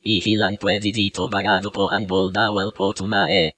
Ihilang pwede dito bagado po ang bolda well po tumae.